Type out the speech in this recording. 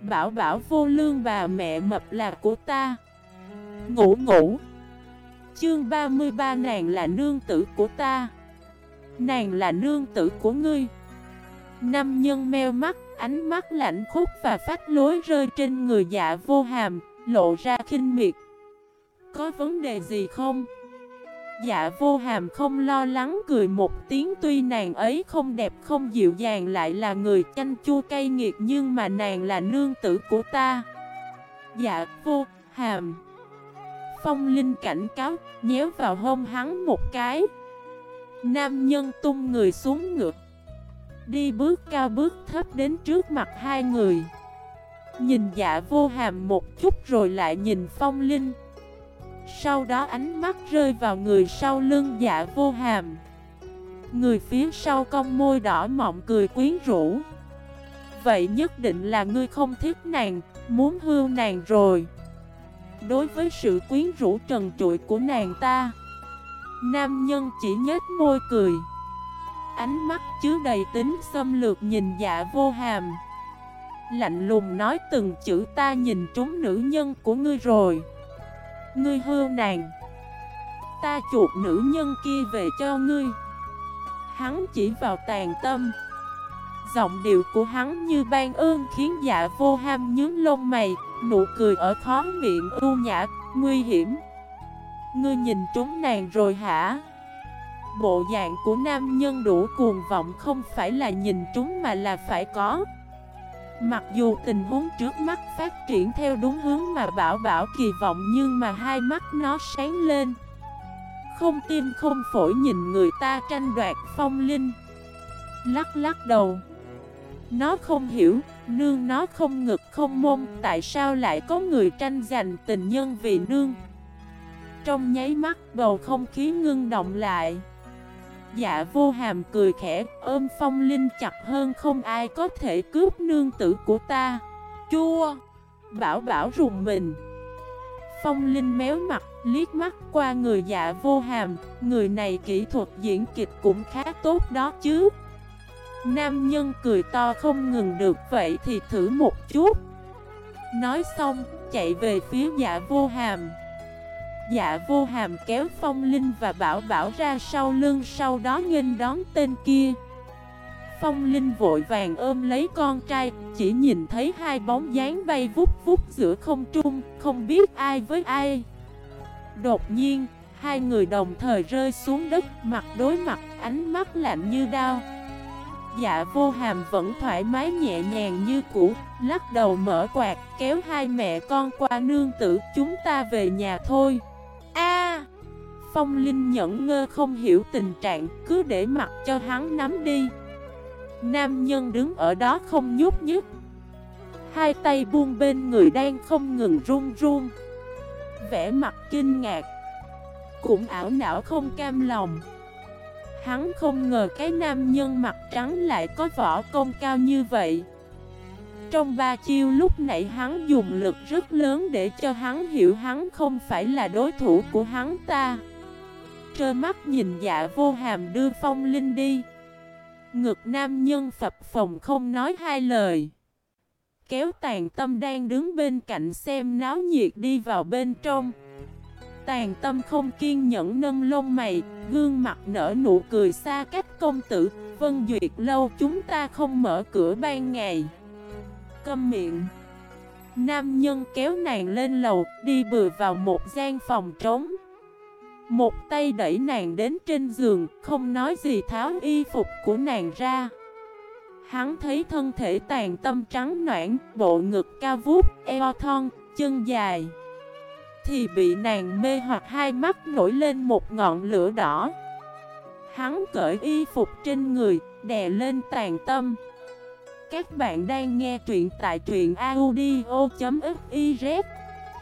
Bảo bảo vô lương bà mẹ mập là của ta. Ngủ ngủ. Chương 33 nàng là nương tử của ta. Nàng là nương tử của ngươi. Năm nhân meo mắt, Ánh mắt lạnh khúc và phát lối rơi trên người dạ vô hàm, Lộ ra khinh miệt. Có vấn đề gì không? Dạ vô hàm không lo lắng cười một tiếng, Tuy nàng ấy không đẹp, không dịu dàng, Lại là người chanh chua cay nghiệt, Nhưng mà nàng là nương tử của ta. Dạ vô hàm. Phong Linh cảnh cáo, Nhéo vào hông hắn một cái. Nam nhân tung người xuống ngược Đi bước cao bước thấp đến trước mặt hai người. Nhìn dạ vô hàm một chút rồi lại nhìn phong linh. Sau đó ánh mắt rơi vào người sau lưng dạ vô hàm. Người phía sau cong môi đỏ mọng cười quyến rũ. Vậy nhất định là ngươi không thích nàng, muốn hưu nàng rồi. Đối với sự quyến rũ trần trụi của nàng ta Nam nhân chỉ nhếch môi cười. Ánh mắt chứa đầy tính xâm lược nhìn dạ vô hàm. Lạnh lùng nói từng chữ ta nhìn trúng nữ nhân của ngươi rồi. Ngươi hư nàng. Ta chuột nữ nhân kia về cho ngươi. Hắn chỉ vào tàn tâm. Giọng điệu của hắn như ban ơn khiến dạ vô ham nhướng lông mày Nụ cười ở khó miệng ưu nhã, nguy hiểm. Ngươi nhìn trúng nàng rồi hả? Bộ dạng của nam nhân đủ cuồng vọng không phải là nhìn trúng mà là phải có. Mặc dù tình huống trước mắt phát triển theo đúng hướng mà Bảo Bảo kỳ vọng Nhưng mà hai mắt nó sáng lên. Không tim không phổi nhìn người ta tranh đoạt phong linh. Lắc lắc đầu. Nó không hiểu, nương nó không ngực không mông Tại sao lại có người tranh giành tình nhân vì nương? Trong nháy mắt bầu không khí ngưng động lại. Dạ vô hàm cười khẽ, ôm phong linh chặt hơn không ai có thể cướp nương tử của ta. Chua! Bảo bảo rùng mình. Phong linh méo mặt, liếc mắt qua người dạ vô hàm. Người này kỹ thuật diễn kịch cũng khá tốt đó chứ. Nam nhân cười to không ngừng được, vậy thì thử một chút. Nói xong, chạy về phía dạ vô hàm. Dạ vô hàm kéo phong linh và bảo bảo ra sau lưng sau đó nghênh đón tên kia Phong Linh vội vàng ôm lấy con trai, chỉ nhìn thấy hai bóng dáng bay vút vút giữa không trung, không biết ai với ai. Đột nhiên, hai người đồng thời rơi xuống đất, mặt đối mặt, ánh mắt lạnh như đao. Dạ vô hàm vẫn thoải mái nhẹ nhàng như cũ, lắc đầu mở quạt, kéo hai mẹ con qua nương tử, chúng ta về nhà thôi. Phong Linh nhẫn ngơ không hiểu tình trạng, cứ để mặc cho hắn nắm đi. Nam nhân đứng ở đó không nhúc nhích. Hai tay buông bên người đang không ngừng run run. Vẽ mặt kinh ngạc. Cũng ảo não không cam lòng. Hắn không ngờ cái nam nhân mặt trắng lại có võ công cao như vậy. Trong ba chiêu lúc nãy hắn dùng lực rất lớn để cho hắn hiểu hắn không phải là đối thủ của hắn ta Trơ mắt nhìn dạ vô hàm đưa phong linh đi. Ngực nam nhân phập phòng không nói hai lời. Kéo tàn tâm đang đứng bên cạnh xem náo nhiệt đi vào bên trong. Tàn tâm không kiên nhẫn nâng lông mày, Gương mặt nở nụ cười xa cách công tử. Vân duyệt lâu, chúng ta không mở cửa ban ngày. Câm miệng. Nam nhân kéo nàng lên lầu, Đi bừa vào một gian phòng trống. Một tay đẩy nàng đến trên giường Không nói gì tháo y phục của nàng ra. Hắn thấy thân thể tàn tâm trắng noãn Bộ ngực cao vút, eo thon, chân dài. Thì bị nàng mê hoặc hai mắt nổi lên một ngọn lửa đỏ. Hắn cởi y phục trên người, đè lên tàn tâm. Các bạn đang nghe truyện tại truyện audio.fif